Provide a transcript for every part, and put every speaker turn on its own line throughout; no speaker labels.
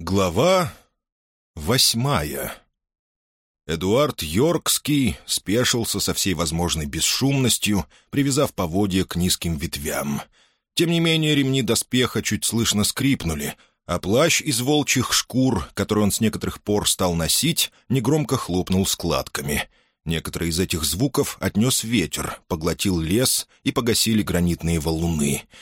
Глава восьмая Эдуард Йоркский спешился со всей возможной бесшумностью, привязав поводья к низким ветвям. Тем не менее ремни доспеха чуть слышно скрипнули, а плащ из волчьих шкур, который он с некоторых пор стал носить, негромко хлопнул складками. Некоторые из этих звуков отнес ветер, поглотил лес и погасили гранитные валуны —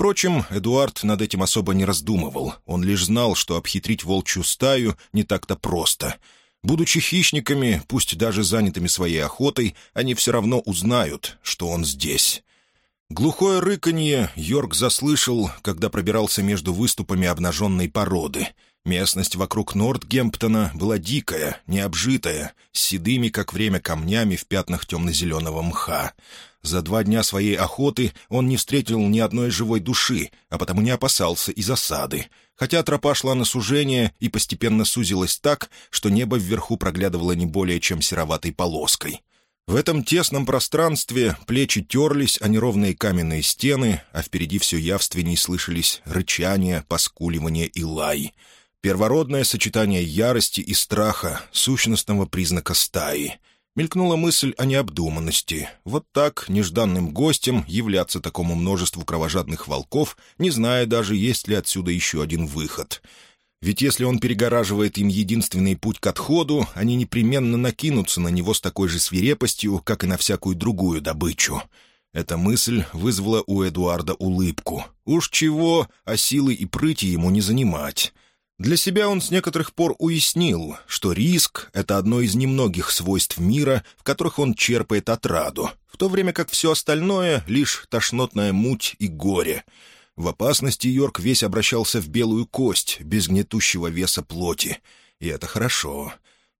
Впрочем, Эдуард над этим особо не раздумывал. Он лишь знал, что обхитрить волчью стаю не так-то просто. Будучи хищниками, пусть даже занятыми своей охотой, они все равно узнают, что он здесь. Глухое рыканье Йорк заслышал, когда пробирался между выступами обнаженной породы. Местность вокруг Нортгемптона была дикая, необжитая, с седыми, как время, камнями в пятнах темно-зеленого мха. За два дня своей охоты он не встретил ни одной живой души, а потому не опасался и засады. Хотя тропа шла на сужение и постепенно сузилась так, что небо вверху проглядывало не более чем сероватой полоской. В этом тесном пространстве плечи терлись о неровные каменные стены, а впереди все явственней слышались рычание, поскуливание и лай. Первородное сочетание ярости и страха, сущностного признака стаи — мелькнула мысль о необдуманности. Вот так, нежданным гостем, являться такому множеству кровожадных волков, не зная даже, есть ли отсюда еще один выход. Ведь если он перегораживает им единственный путь к отходу, они непременно накинутся на него с такой же свирепостью, как и на всякую другую добычу. Эта мысль вызвала у Эдуарда улыбку. Уж чего, а силы и прыти ему не занимать. Для себя он с некоторых пор уяснил, что риск — это одно из немногих свойств мира, в которых он черпает отраду, в то время как все остальное — лишь тошнотная муть и горе. В опасности Йорк весь обращался в белую кость, без гнетущего веса плоти. И это хорошо.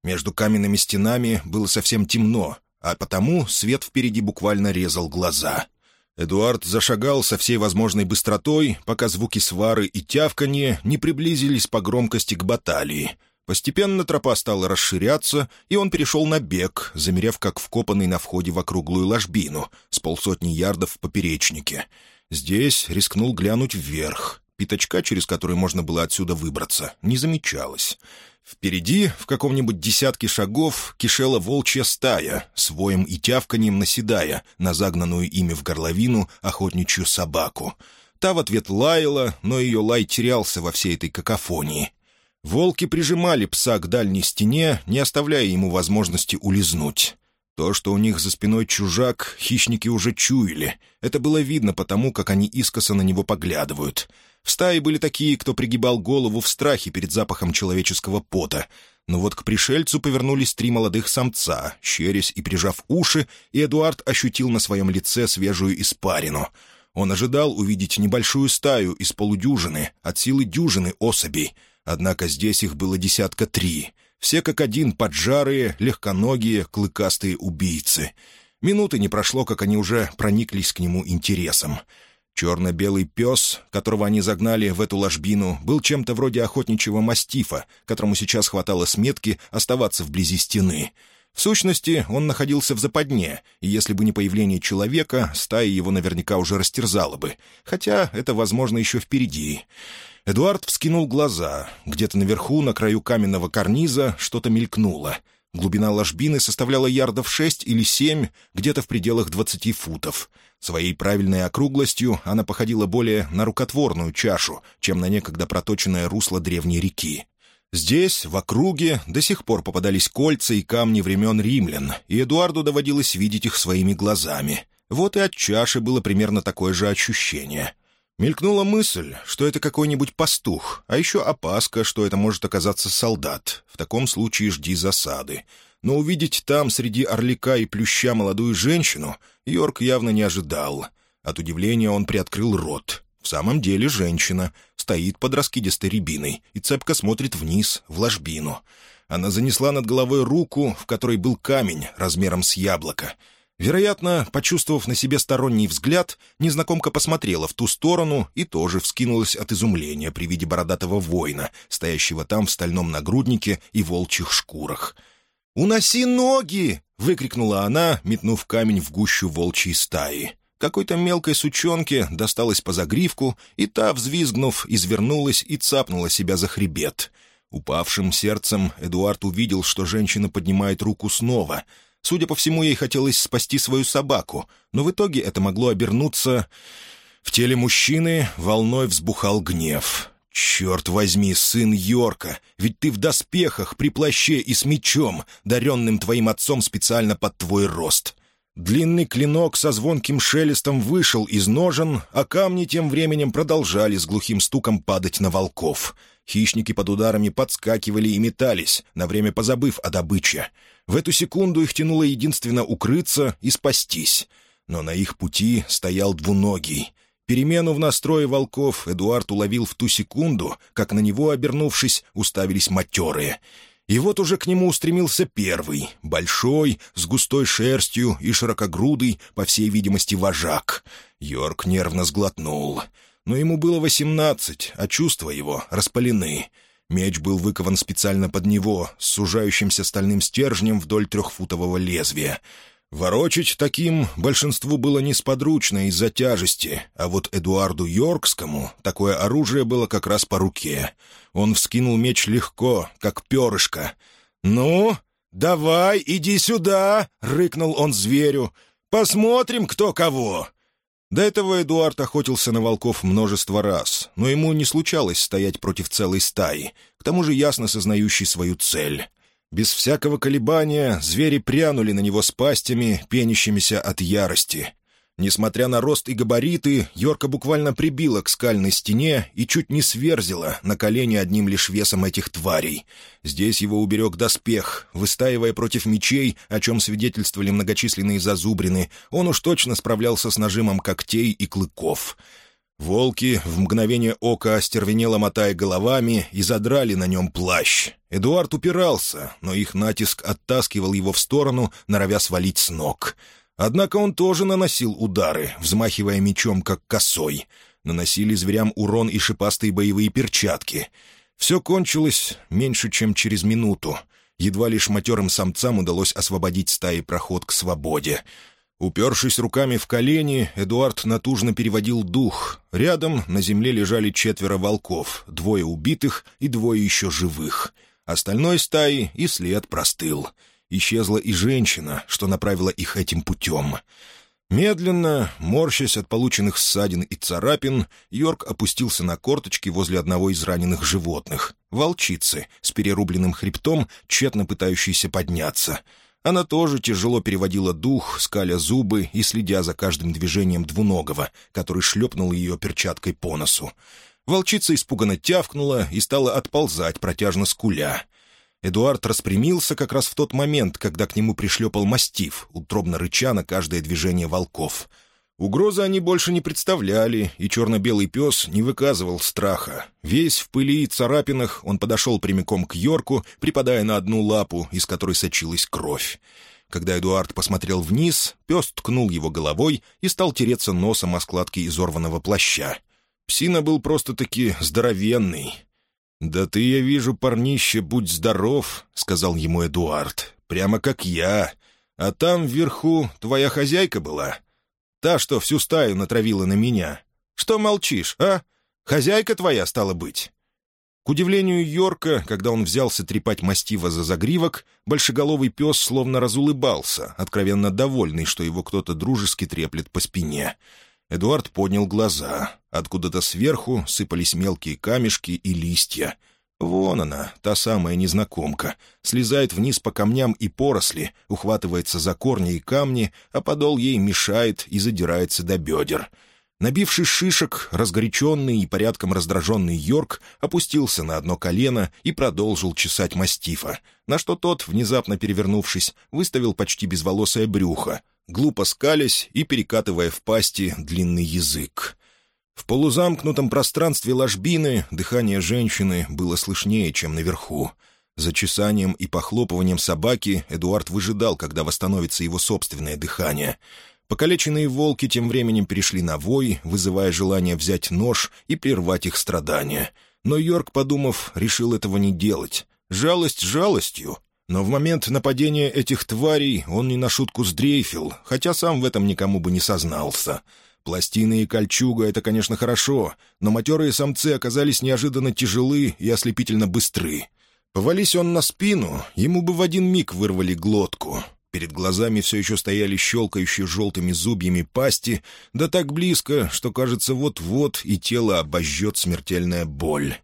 Между каменными стенами было совсем темно, а потому свет впереди буквально резал глаза — Эдуард зашагал со всей возможной быстротой, пока звуки свары и тявканье не приблизились по громкости к баталии. Постепенно тропа стала расширяться, и он перешел на бег, замерев как вкопанный на входе в округлую ложбину с полсотни ярдов в поперечнике. Здесь рискнул глянуть вверх. Пятачка, через который можно было отсюда выбраться, не замечалось. Впереди, в каком-нибудь десятке шагов, кишела волчья стая, своим и тявканием наседая на загнанную ими в горловину охотничью собаку. Та в ответ лаяла, но ее лай терялся во всей этой какофонии. Волки прижимали пса к дальней стене, не оставляя ему возможности улизнуть. То, что у них за спиной чужак, хищники уже чуяли. Это было видно потому, как они искоса на него поглядывают — в стае были такие, кто пригибал голову в страхе перед запахом человеческого пота. Но вот к пришельцу повернулись три молодых самца, щерясь и прижав уши, и Эдуард ощутил на своем лице свежую испарину. Он ожидал увидеть небольшую стаю из полудюжины, от силы дюжины особей. Однако здесь их было десятка три. Все как один поджарые, легконогие, клыкастые убийцы. Минуты не прошло, как они уже прониклись к нему интересом. Черно-белый пес, которого они загнали в эту ложбину, был чем-то вроде охотничьего мастифа, которому сейчас хватало сметки оставаться вблизи стены. В сущности, он находился в западне, и если бы не появление человека, стая его наверняка уже растерзала бы. Хотя это, возможно, еще впереди. Эдуард вскинул глаза. Где-то наверху, на краю каменного карниза, что-то мелькнуло — Глубина ложбины составляла ярдов шесть или семь, где-то в пределах двадцати футов. Своей правильной округлостью она походила более на рукотворную чашу, чем на некогда проточенное русло древней реки. Здесь, в округе, до сих пор попадались кольца и камни времен римлян, и Эдуарду доводилось видеть их своими глазами. Вот и от чаши было примерно такое же ощущение. Мелькнула мысль, что это какой-нибудь пастух, а еще опаска, что это может оказаться солдат. В таком случае жди засады. Но увидеть там среди орлика и плюща молодую женщину Йорк явно не ожидал. От удивления он приоткрыл рот. В самом деле женщина. Стоит под раскидистой рябиной и цепко смотрит вниз, в ложбину. Она занесла над головой руку, в которой был камень размером с яблоко — Вероятно, почувствовав на себе сторонний взгляд, незнакомка посмотрела в ту сторону и тоже вскинулась от изумления при виде бородатого воина, стоящего там в стальном нагруднике и волчьих шкурах. «Уноси ноги!» — выкрикнула она, метнув камень в гущу волчьей стаи. Какой-то мелкой сучонке досталась по загривку, и та, взвизгнув, извернулась и цапнула себя за хребет. Упавшим сердцем Эдуард увидел, что женщина поднимает руку снова — Судя по всему, ей хотелось спасти свою собаку, но в итоге это могло обернуться... В теле мужчины волной взбухал гнев. «Черт возьми, сын Йорка, ведь ты в доспехах, при плаще и с мечом, даренным твоим отцом специально под твой рост». Длинный клинок со звонким шелестом вышел из ножен, а камни тем временем продолжали с глухим стуком падать на волков — Хищники под ударами подскакивали и метались, на время позабыв о добыче. В эту секунду их тянуло единственно укрыться и спастись. Но на их пути стоял двуногий. Перемену в настрое волков Эдуард уловил в ту секунду, как на него, обернувшись, уставились матерые. И вот уже к нему устремился первый, большой, с густой шерстью и широкогрудый, по всей видимости, вожак. Йорк нервно сглотнул — но ему было восемнадцать, а чувства его распалены. Меч был выкован специально под него, с сужающимся стальным стержнем вдоль трехфутового лезвия. Ворочить таким большинству было несподручно из-за тяжести, а вот Эдуарду Йоркскому такое оружие было как раз по руке. Он вскинул меч легко, как перышко. «Ну, давай, иди сюда!» — рыкнул он зверю. «Посмотрим, кто кого!» До этого Эдуард охотился на волков множество раз, но ему не случалось стоять против целой стаи, к тому же ясно сознающий свою цель. Без всякого колебания звери прянули на него с пастями, пенящимися от ярости, Несмотря на рост и габариты, Йорка буквально прибила к скальной стене и чуть не сверзила на колени одним лишь весом этих тварей. Здесь его уберег доспех, выстаивая против мечей, о чем свидетельствовали многочисленные зазубрины, он уж точно справлялся с нажимом когтей и клыков. Волки в мгновение ока остервенело мотая головами и задрали на нем плащ. Эдуард упирался, но их натиск оттаскивал его в сторону, норовя свалить с ног — Однако он тоже наносил удары, взмахивая мечом, как косой. Наносили зверям урон и шипастые боевые перчатки. Все кончилось меньше, чем через минуту. Едва лишь матерым самцам удалось освободить стаи проход к свободе. Упершись руками в колени, Эдуард натужно переводил дух. Рядом на земле лежали четверо волков, двое убитых и двое еще живых. Остальной стаи и след простыл — исчезла и женщина, что направила их этим путем. Медленно, морщась от полученных ссадин и царапин, Йорк опустился на корточки возле одного из раненых животных — волчицы, с перерубленным хребтом, тщетно пытающейся подняться. Она тоже тяжело переводила дух, скаля зубы и следя за каждым движением двуногого, который шлепнул ее перчаткой по носу. Волчица испуганно тявкнула и стала отползать протяжно скуля. Эдуард распрямился как раз в тот момент, когда к нему пришлепал мастиф, утробно рыча на каждое движение волков. Угрозы они больше не представляли, и черно-белый пес не выказывал страха. Весь в пыли и царапинах он подошел прямиком к Йорку, припадая на одну лапу, из которой сочилась кровь. Когда Эдуард посмотрел вниз, пес ткнул его головой и стал тереться носом о складки изорванного плаща. Псина был просто-таки здоровенный. «Да ты, я вижу, парнище, будь здоров», — сказал ему Эдуард. «Прямо как я. А там, вверху, твоя хозяйка была. Та, что всю стаю натравила на меня. Что молчишь, а? Хозяйка твоя, стала быть». К удивлению Йорка, когда он взялся трепать мастива за загривок, большеголовый пес словно разулыбался, откровенно довольный, что его кто-то дружески треплет по спине. Эдуард поднял глаза. Откуда-то сверху сыпались мелкие камешки и листья. Вон она, та самая незнакомка. Слезает вниз по камням и поросли, ухватывается за корни и камни, а подол ей мешает и задирается до бедер. Набивший шишек, разгоряченный и порядком раздраженный Йорк опустился на одно колено и продолжил чесать мастифа, на что тот, внезапно перевернувшись, выставил почти безволосое брюхо, глупо скались и перекатывая в пасти длинный язык. В полузамкнутом пространстве ложбины дыхание женщины было слышнее, чем наверху. За чесанием и похлопыванием собаки Эдуард выжидал, когда восстановится его собственное дыхание. Покалеченные волки тем временем перешли на вой, вызывая желание взять нож и прервать их страдания. Но Йорк, подумав, решил этого не делать. Жалость жалостью, но в момент нападения этих тварей он не на шутку сдрейфил, хотя сам в этом никому бы не сознался. Пластины и кольчуга — это, конечно, хорошо, но матерые самцы оказались неожиданно тяжелы и ослепительно быстры. Повались он на спину, ему бы в один миг вырвали глотку. Перед глазами все еще стояли щелкающие желтыми зубьями пасти, да так близко, что, кажется, вот-вот и тело обожжет смертельная боль.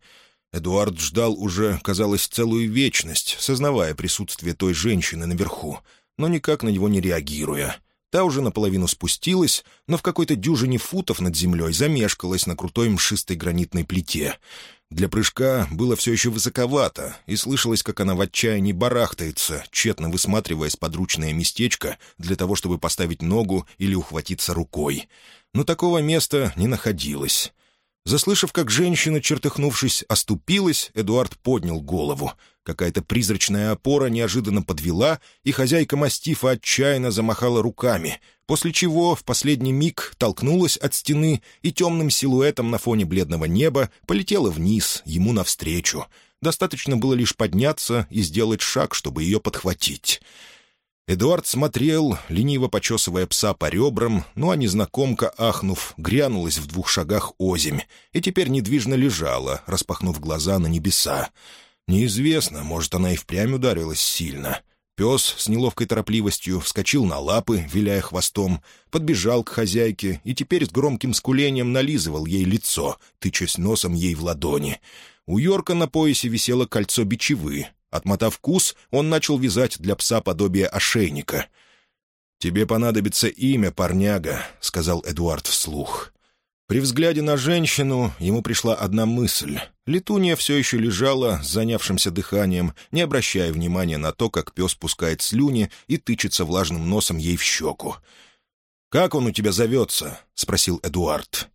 Эдуард ждал уже, казалось, целую вечность, сознавая присутствие той женщины наверху, но никак на него не реагируя. Та уже наполовину спустилась, но в какой-то дюжине футов над землей замешкалась на крутой мшистой гранитной плите. Для прыжка было все еще высоковато, и слышалось, как она в отчаянии барахтается, тщетно высматривая подручное местечко для того, чтобы поставить ногу или ухватиться рукой. Но такого места не находилось. Заслышав, как женщина, чертыхнувшись, оступилась, Эдуард поднял голову. Какая-то призрачная опора неожиданно подвела, и хозяйка мастифа отчаянно замахала руками, после чего в последний миг толкнулась от стены и темным силуэтом на фоне бледного неба полетела вниз, ему навстречу. Достаточно было лишь подняться и сделать шаг, чтобы ее подхватить. Эдуард смотрел, лениво почесывая пса по ребрам, ну а незнакомка, ахнув, грянулась в двух шагах озимь и теперь недвижно лежала, распахнув глаза на небеса. Неизвестно, может, она и впрямь ударилась сильно. Пес с неловкой торопливостью вскочил на лапы, виляя хвостом, подбежал к хозяйке и теперь с громким скулением нализывал ей лицо, тычась носом ей в ладони. У Йорка на поясе висело кольцо бичевы, Отмотав кус, он начал вязать для пса подобие ошейника. «Тебе понадобится имя, парняга», — сказал Эдуард вслух. При взгляде на женщину ему пришла одна мысль. Летунья все еще лежала с занявшимся дыханием, не обращая внимания на то, как пес пускает слюни и тычется влажным носом ей в щеку. «Как он у тебя зовется?» — спросил Эдуард.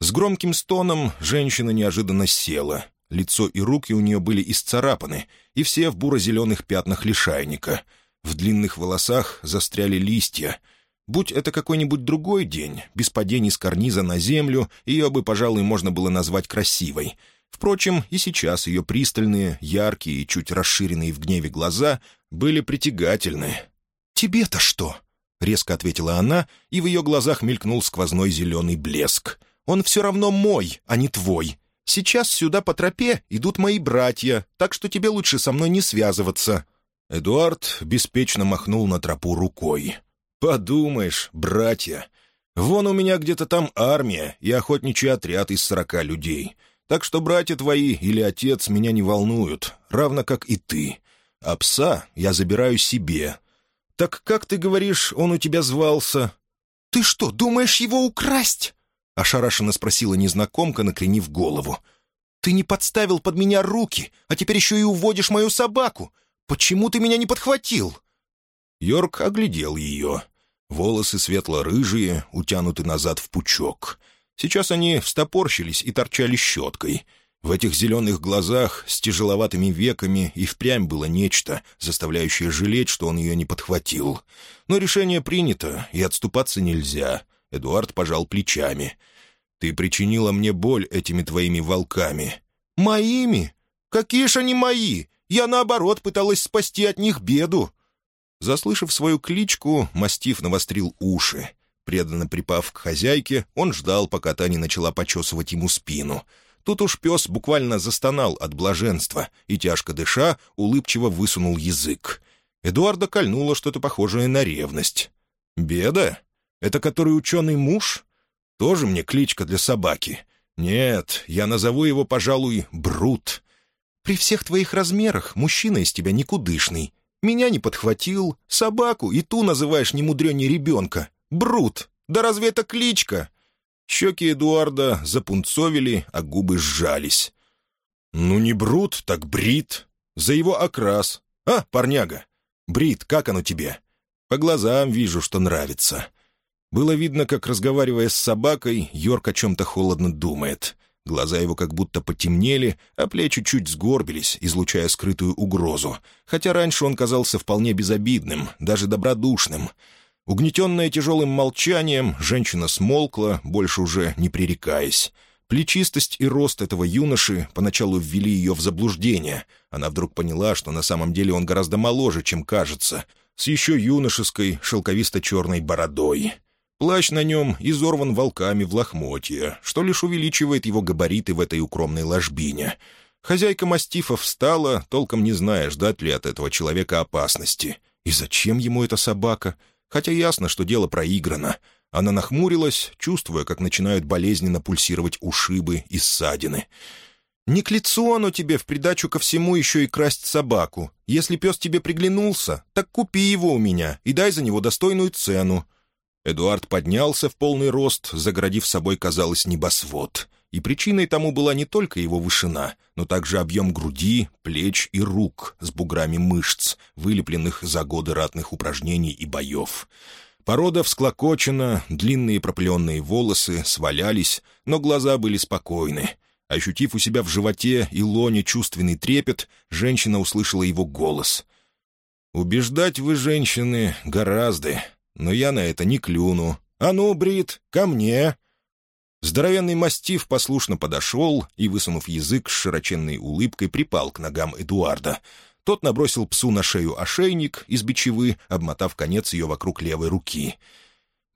С громким стоном женщина неожиданно села, Лицо и руки у нее были исцарапаны, и все в буро-зеленых пятнах лишайника. В длинных волосах застряли листья. Будь это какой-нибудь другой день, без падений с карниза на землю, ее бы, пожалуй, можно было назвать красивой. Впрочем, и сейчас ее пристальные, яркие и чуть расширенные в гневе глаза были притягательны. «Тебе-то что?» — резко ответила она, и в ее глазах мелькнул сквозной зеленый блеск. «Он все равно мой, а не твой. Сейчас сюда по тропе идут мои братья, так что тебе лучше со мной не связываться». Эдуард беспечно махнул на тропу рукой. «Подумаешь, братья, вон у меня где-то там армия и охотничий отряд из сорока людей. Так что братья твои или отец меня не волнуют, равно как и ты. А пса я забираю себе. Так как, ты говоришь, он у тебя звался?» «Ты что, думаешь его украсть?» Ошарашенно спросила незнакомка, накренив голову. «Ты не подставил под меня руки, а теперь еще и уводишь мою собаку! Почему ты меня не подхватил?» Йорк оглядел ее. Волосы светло-рыжие, утянуты назад в пучок. Сейчас они встопорщились и торчали щеткой. В этих зеленых глазах с тяжеловатыми веками и впрямь было нечто, заставляющее жалеть, что он ее не подхватил. Но решение принято, и отступаться нельзя — Эдуард пожал плечами. «Ты причинила мне боль этими твоими волками». «Моими? Какие же они мои? Я, наоборот, пыталась спасти от них беду». Заслышав свою кличку, мастиф навострил уши. Преданно припав к хозяйке, он ждал, пока та не начала почесывать ему спину. Тут уж пес буквально застонал от блаженства и, тяжко дыша, улыбчиво высунул язык. Эдуарда кольнуло что-то похожее на ревность. «Беда? Это который ученый муж? Тоже мне кличка для собаки. Нет, я назову его, пожалуй, Брут. При всех твоих размерах мужчина из тебя никудышный. Меня не подхватил, собаку и ту называешь немудрёней ребенка. Брут! Да разве это кличка?» Щеки Эдуарда запунцовили, а губы сжались. «Ну не Брут, так Брит. За его окрас. А, парняга? Брит, как оно тебе? По глазам вижу, что нравится. Было видно, как, разговаривая с собакой, Йорк о чем-то холодно думает. Глаза его как будто потемнели, а плечи чуть сгорбились, излучая скрытую угрозу. Хотя раньше он казался вполне безобидным, даже добродушным. Угнетенная тяжелым молчанием, женщина смолкла, больше уже не пререкаясь. Плечистость и рост этого юноши поначалу ввели ее в заблуждение. Она вдруг поняла, что на самом деле он гораздо моложе, чем кажется, с еще юношеской шелковисто-черной бородой. Плащ на нем изорван волками в лохмотье, что лишь увеличивает его габариты в этой укромной ложбине. Хозяйка мастифа встала, толком не зная, ждать ли от этого человека опасности. И зачем ему эта собака? Хотя ясно, что дело проиграно. Она нахмурилась, чувствуя, как начинают болезненно пульсировать ушибы и ссадины. «Не к лицу оно тебе в придачу ко всему еще и красть собаку. Если пес тебе приглянулся, так купи его у меня и дай за него достойную цену. Эдуард поднялся в полный рост, заградив собой, казалось, небосвод. И причиной тому была не только его вышина, но также объем груди, плеч и рук с буграми мышц, вылепленных за годы ратных упражнений и боев. Порода всклокочена, длинные пропыленные волосы свалялись, но глаза были спокойны. Ощутив у себя в животе и лоне чувственный трепет, женщина услышала его голос. «Убеждать вы, женщины, гораздо но я на это не клюну. «А ну, Брит, ко мне!» Здоровенный мастиф послушно подошел и, высунув язык с широченной улыбкой, припал к ногам Эдуарда. Тот набросил псу на шею ошейник из бичевы, обмотав конец ее вокруг левой руки.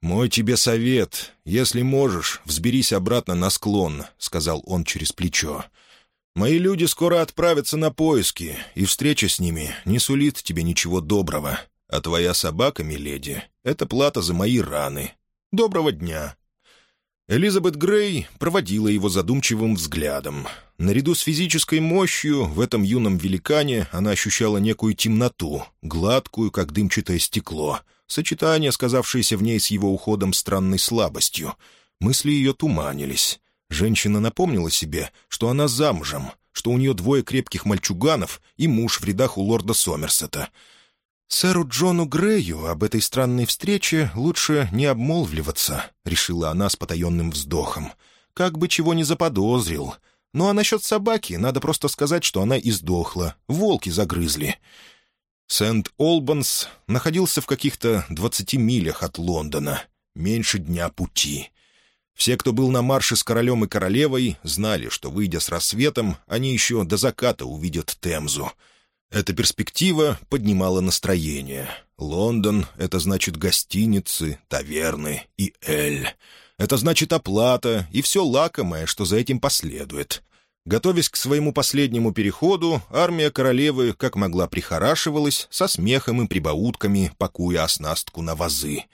«Мой тебе совет. Если можешь, взберись обратно на склон», — сказал он через плечо. «Мои люди скоро отправятся на поиски, и встреча с ними не сулит тебе ничего доброго. А твоя собака, миледи, — это плата за мои раны. Доброго дня!» Элизабет Грей проводила его задумчивым взглядом. Наряду с физической мощью в этом юном великане она ощущала некую темноту, гладкую, как дымчатое стекло, сочетание, сказавшееся в ней с его уходом странной слабостью. Мысли ее туманились. Женщина напомнила себе, что она замужем, что у нее двое крепких мальчуганов и муж в рядах у лорда Сомерсета — «Сэру Джону Грею об этой странной встрече лучше не обмолвливаться», — решила она с потаенным вздохом. «Как бы чего не заподозрил. Ну а насчет собаки надо просто сказать, что она издохла. Волки загрызли». Сент-Олбанс находился в каких-то двадцати милях от Лондона. Меньше дня пути. Все, кто был на марше с королем и королевой, знали, что, выйдя с рассветом, они еще до заката увидят Темзу — эта перспектива поднимала настроение. Лондон — это значит гостиницы, таверны и эль. Это значит оплата и все лакомое, что за этим последует. Готовясь к своему последнему переходу, армия королевы как могла прихорашивалась, со смехом и прибаутками, пакуя оснастку на вазы.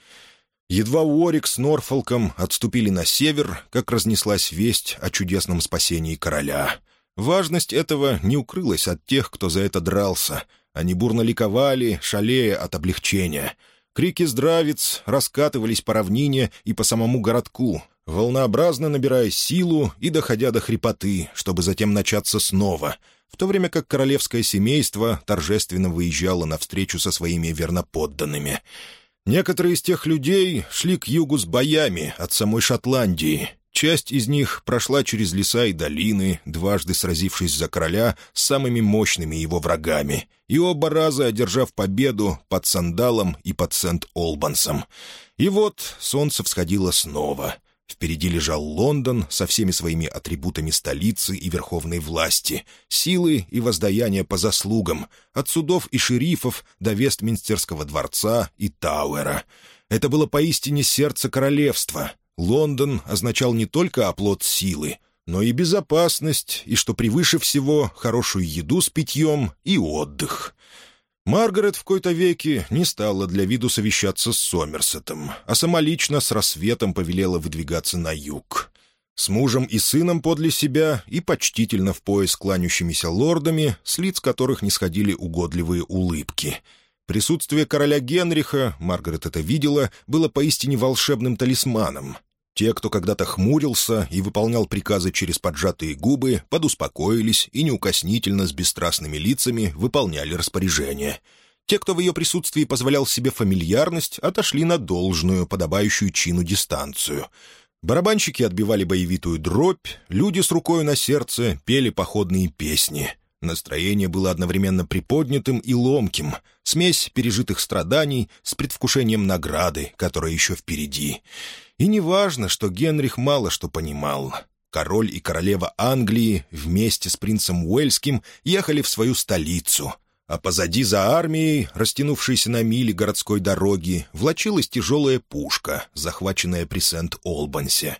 Едва Уорик с Норфолком отступили на север, как разнеслась весть о чудесном спасении короля — Важность этого не укрылась от тех, кто за это дрался. Они бурно ликовали, шалея от облегчения. Крики здравец раскатывались по равнине и по самому городку, волнообразно набирая силу и доходя до хрипоты, чтобы затем начаться снова, в то время как королевское семейство торжественно выезжало навстречу со своими верноподданными. Некоторые из тех людей шли к югу с боями от самой Шотландии — Часть из них прошла через леса и долины, дважды сразившись за короля с самыми мощными его врагами, и оба раза одержав победу под Сандалом и под Сент-Олбансом. И вот солнце всходило снова. Впереди лежал Лондон со всеми своими атрибутами столицы и верховной власти, силы и воздаяния по заслугам, от судов и шерифов до Вестминстерского дворца и Тауэра. Это было поистине сердце королевства — Лондон означал не только оплот силы, но и безопасность, и, что превыше всего, хорошую еду с питьем и отдых. Маргарет в какой-то веке не стала для виду совещаться с Сомерсетом, а самолично с рассветом повелела выдвигаться на юг. С мужем и сыном подле себя и почтительно в пояс кланящимися лордами, с лиц которых не сходили угодливые улыбки — Присутствие короля Генриха, Маргарет это видела, было поистине волшебным талисманом. Те, кто когда-то хмурился и выполнял приказы через поджатые губы, подуспокоились и неукоснительно с бесстрастными лицами выполняли распоряжения. Те, кто в ее присутствии позволял себе фамильярность, отошли на должную, подобающую чину дистанцию. Барабанщики отбивали боевитую дробь, люди с рукой на сердце пели походные песни — Настроение было одновременно приподнятым и ломким, смесь пережитых страданий с предвкушением награды, которая еще впереди. И неважно, что Генрих мало что понимал. Король и королева Англии вместе с принцем Уэльским ехали в свою столицу — а позади за армией, растянувшейся на мили городской дороги, влачилась тяжелая пушка, захваченная при Сент-Олбансе.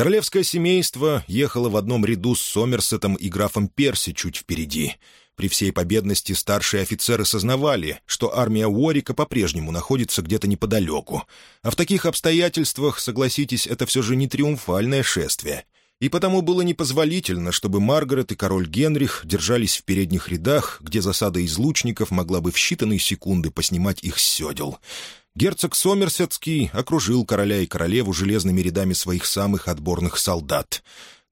Королевское семейство ехало в одном ряду с Сомерсетом и графом Перси чуть впереди. При всей победности старшие офицеры сознавали, что армия Уорика по-прежнему находится где-то неподалеку. А в таких обстоятельствах, согласитесь, это все же не триумфальное шествие. И потому было непозволительно, чтобы Маргарет и король Генрих держались в передних рядах, где засада излучников могла бы в считанные секунды поснимать их с седел. Герцог Сомерсетский окружил короля и королеву железными рядами своих самых отборных солдат.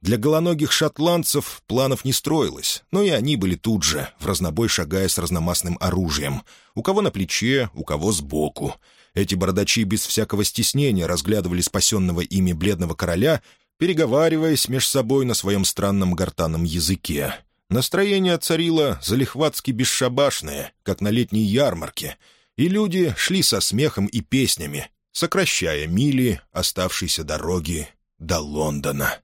Для голоногих шотландцев планов не строилось, но и они были тут же, в разнобой шагая с разномастным оружием. У кого на плече, у кого сбоку. Эти бородачи без всякого стеснения разглядывали спасенного ими бледного короля, переговариваясь меж собой на своем странном гортанном языке. Настроение царило залихватски бесшабашное, как на летней ярмарке — и люди шли со смехом и песнями, сокращая мили оставшейся дороги до Лондона.